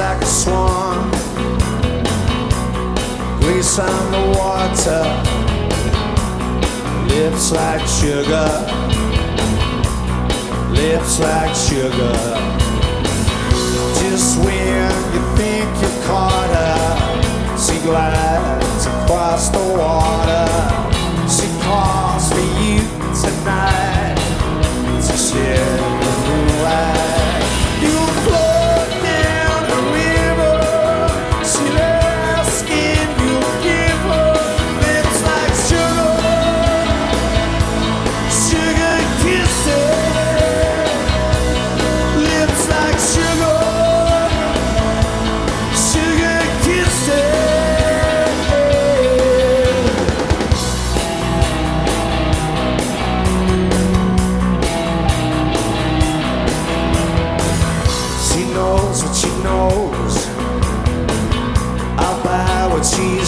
Like a swan, grace on the water. Lips like sugar, lips like sugar. Just when you think you've caught her, she glides across the water.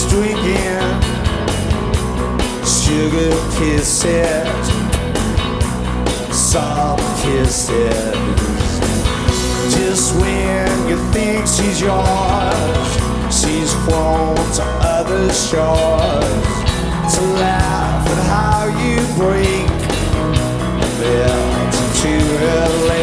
She's drinking. Sugar kisses, salt kisses. Just when you think she's yours, she's flown to other shores to laugh at how you break melt into her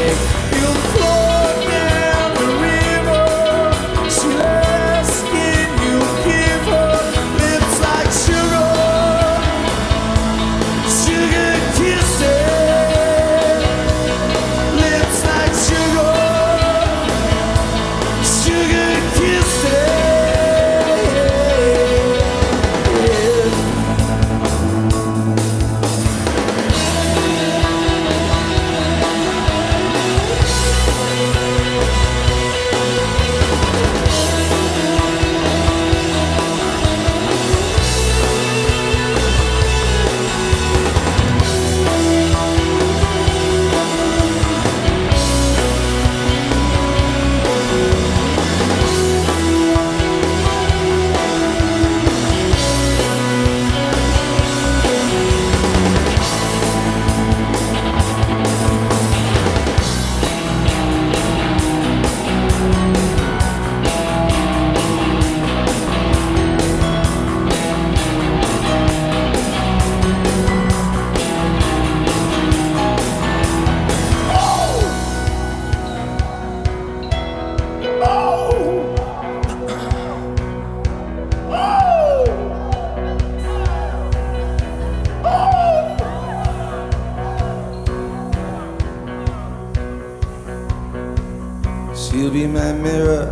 Be my mirror,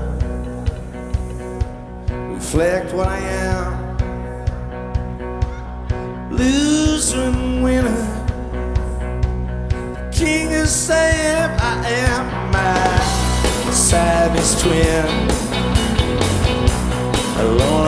reflect what I am. Loser and winner, king of Sam, I am my savage twin. Alone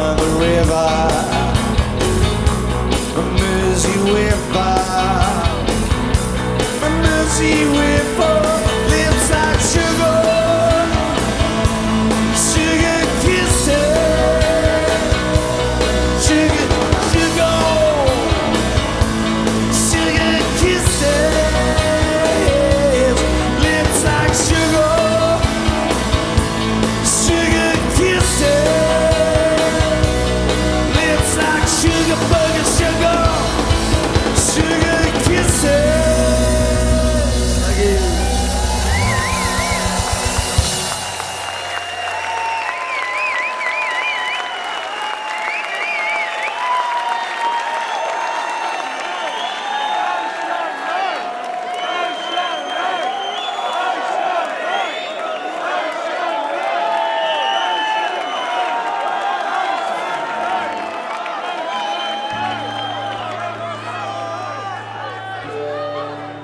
go.